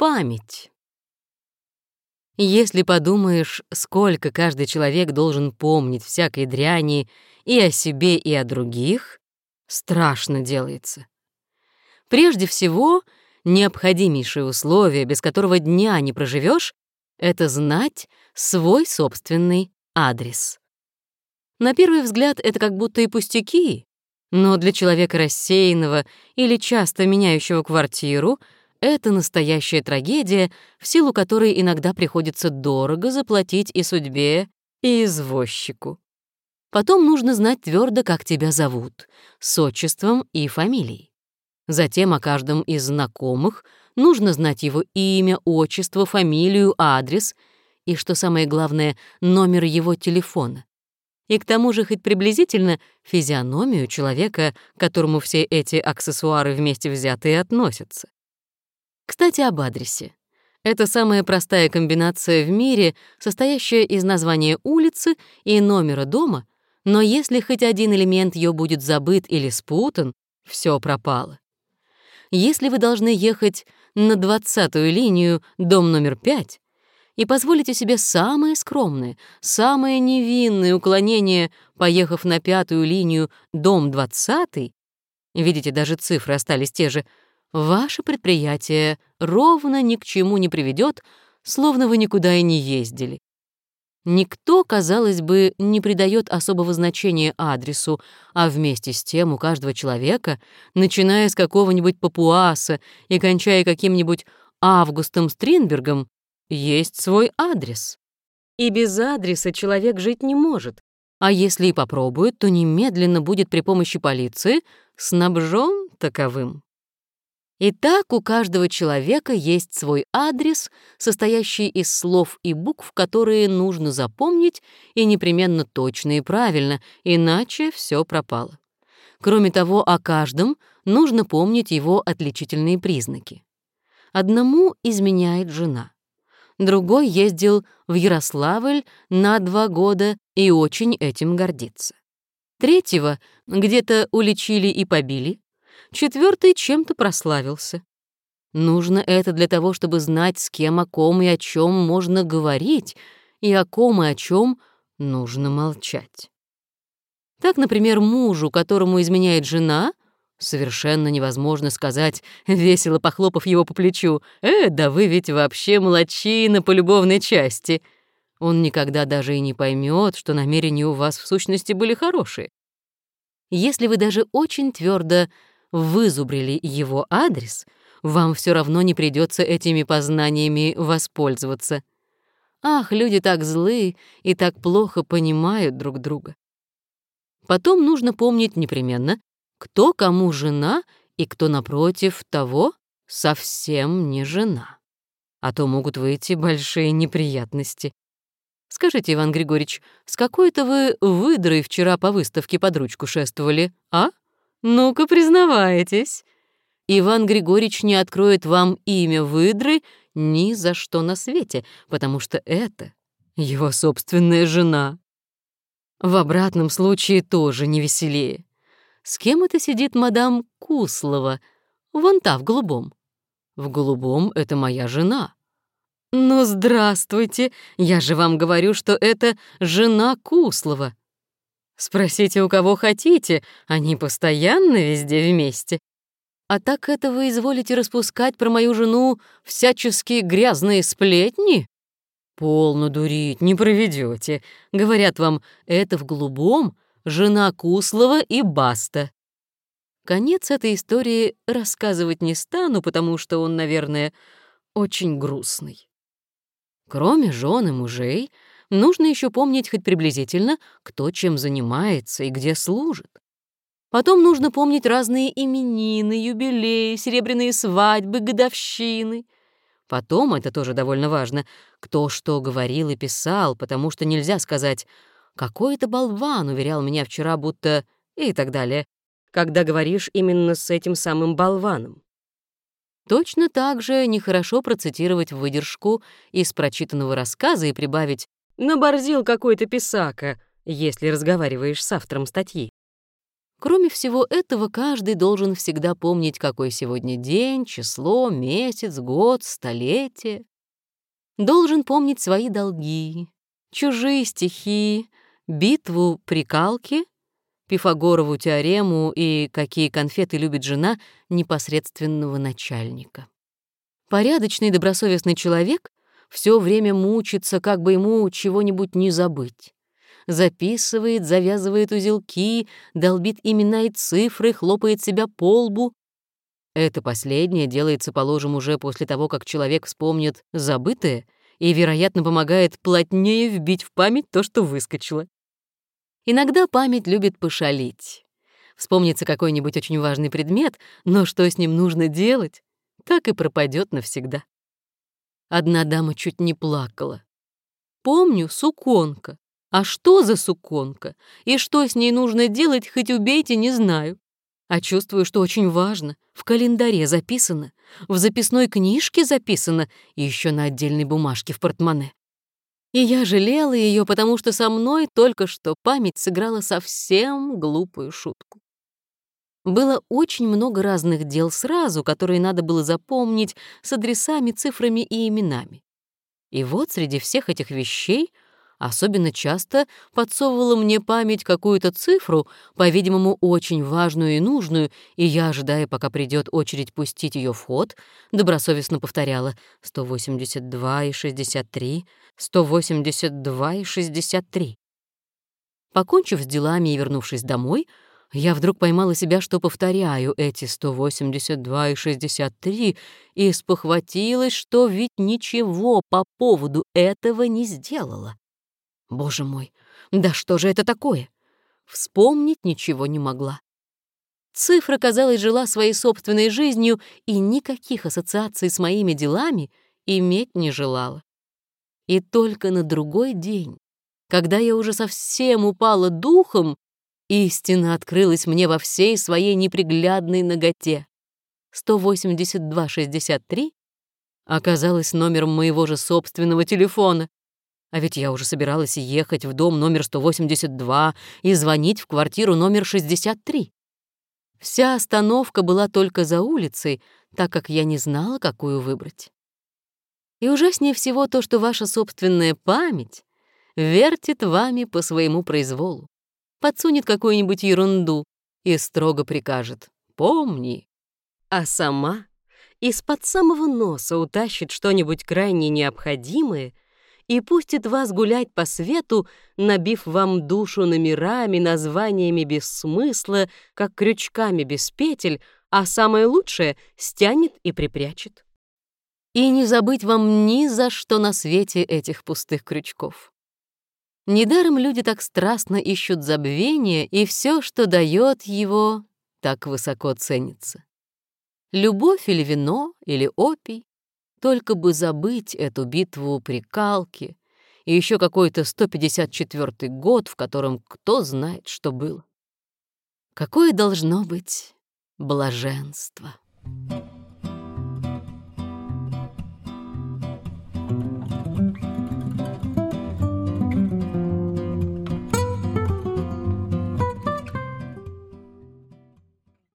Память. Если подумаешь, сколько каждый человек должен помнить всякой дряни и о себе, и о других, страшно делается. Прежде всего, необходимейшее условие, без которого дня не проживешь, это знать свой собственный адрес. На первый взгляд это как будто и пустяки, но для человека рассеянного или часто меняющего квартиру это настоящая трагедия, в силу которой иногда приходится дорого заплатить и судьбе, и извозчику. Потом нужно знать твердо, как тебя зовут, с отчеством и фамилией. Затем о каждом из знакомых нужно знать его имя, отчество, фамилию, адрес и, что самое главное, номер его телефона и к тому же хоть приблизительно физиономию человека, к которому все эти аксессуары вместе взятые относятся. Кстати, об адресе. Это самая простая комбинация в мире, состоящая из названия улицы и номера дома, но если хоть один элемент ее будет забыт или спутан, все пропало. Если вы должны ехать на 20-ю линию, дом номер 5, и позволите себе самое скромное, самое невинное уклонение, поехав на пятую линию дом 20 видите, даже цифры остались те же, ваше предприятие ровно ни к чему не приведет, словно вы никуда и не ездили. Никто, казалось бы, не придает особого значения адресу, а вместе с тем у каждого человека, начиная с какого-нибудь папуаса и кончая каким-нибудь Августом Стринбергом, есть свой адрес. И без адреса человек жить не может, а если и попробует, то немедленно будет при помощи полиции снабжен таковым. Итак, у каждого человека есть свой адрес, состоящий из слов и букв, которые нужно запомнить, и непременно точно и правильно, иначе все пропало. Кроме того, о каждом нужно помнить его отличительные признаки. Одному изменяет жена другой ездил в Ярославль на два года и очень этим гордится. Третьего где-то уличили и побили, четвертый чем-то прославился. Нужно это для того, чтобы знать, с кем, о ком и о чем можно говорить, и о ком и о чем нужно молчать. Так, например, мужу, которому изменяет жена, Совершенно невозможно сказать, весело похлопав его по плечу, «Э, да вы ведь вообще молодчина по любовной части». Он никогда даже и не поймет, что намерения у вас в сущности были хорошие. Если вы даже очень твердо вызубрили его адрес, вам все равно не придется этими познаниями воспользоваться. Ах, люди так злы и так плохо понимают друг друга. Потом нужно помнить непременно, кто кому жена и кто напротив того совсем не жена. А то могут выйти большие неприятности. Скажите, Иван Григорьевич, с какой-то вы выдрой вчера по выставке под ручку шествовали, а? Ну-ка, признавайтесь. Иван Григорьевич не откроет вам имя выдры ни за что на свете, потому что это его собственная жена. В обратном случае тоже не веселее. С кем это сидит мадам Куслова? Вон та, в голубом. В голубом — это моя жена. Ну, здравствуйте, я же вам говорю, что это жена Куслова. Спросите, у кого хотите, они постоянно везде вместе. А так это вы изволите распускать про мою жену всяческие грязные сплетни? Полно дурить, не проведете. Говорят вам, это в голубом — жена Куслова и Баста. Конец этой истории рассказывать не стану, потому что он, наверное, очень грустный. Кроме жен и мужей, нужно еще помнить хоть приблизительно, кто чем занимается и где служит. Потом нужно помнить разные именины, юбилеи, серебряные свадьбы, годовщины. Потом, это тоже довольно важно, кто что говорил и писал, потому что нельзя сказать какой-то болван уверял меня вчера, будто... и так далее, когда говоришь именно с этим самым болваном. Точно так же нехорошо процитировать выдержку из прочитанного рассказа и прибавить «наборзил какой-то писака», если разговариваешь с автором статьи. Кроме всего этого, каждый должен всегда помнить, какой сегодня день, число, месяц, год, столетие. Должен помнить свои долги, чужие стихи, битву прикалки, Пифагорову теорему и какие конфеты любит жена непосредственного начальника. Порядочный добросовестный человек все время мучится, как бы ему чего-нибудь не забыть записывает, завязывает узелки, долбит имена и цифры, хлопает себя по лбу. Это последнее делается, положим, уже после того, как человек вспомнит забытое и, вероятно, помогает плотнее вбить в память то, что выскочило. Иногда память любит пошалить. Вспомнится какой-нибудь очень важный предмет, но что с ним нужно делать, так и пропадет навсегда. Одна дама чуть не плакала. Помню, суконка. А что за суконка? И что с ней нужно делать, хоть убейте, не знаю. А чувствую, что очень важно. В календаре записано, в записной книжке записано и еще на отдельной бумажке в портмоне. И я жалела ее, потому что со мной только что память сыграла совсем глупую шутку. Было очень много разных дел сразу, которые надо было запомнить с адресами, цифрами и именами. И вот среди всех этих вещей — Особенно часто подсовывала мне память какую-то цифру, по-видимому, очень важную и нужную, и я, ожидая, пока придет очередь пустить ее в ход, добросовестно повторяла 182 и 63, 182 и 63. Покончив с делами и вернувшись домой, я вдруг поймала себя, что повторяю эти 182 и 63, и спохватилась, что ведь ничего по поводу этого не сделала. Боже мой, да что же это такое? Вспомнить ничего не могла. Цифра, казалось, жила своей собственной жизнью и никаких ассоциаций с моими делами иметь не желала. И только на другой день, когда я уже совсем упала духом, истина открылась мне во всей своей неприглядной ноготе. 182-63 оказалось номером моего же собственного телефона, а ведь я уже собиралась ехать в дом номер 182 и звонить в квартиру номер 63. Вся остановка была только за улицей, так как я не знала, какую выбрать. И ужаснее всего то, что ваша собственная память вертит вами по своему произволу, подсунет какую-нибудь ерунду и строго прикажет «помни», а сама из-под самого носа утащит что-нибудь крайне необходимое — и пустит вас гулять по свету, набив вам душу номерами, названиями без смысла, как крючками без петель, а самое лучшее — стянет и припрячет. И не забыть вам ни за что на свете этих пустых крючков. Недаром люди так страстно ищут забвения, и все, что дает его, так высоко ценится. Любовь или вино, или опий, только бы забыть эту битву при Калке и еще какой-то 154 год, в котором кто знает, что было. Какое должно быть блаженство. Thank you.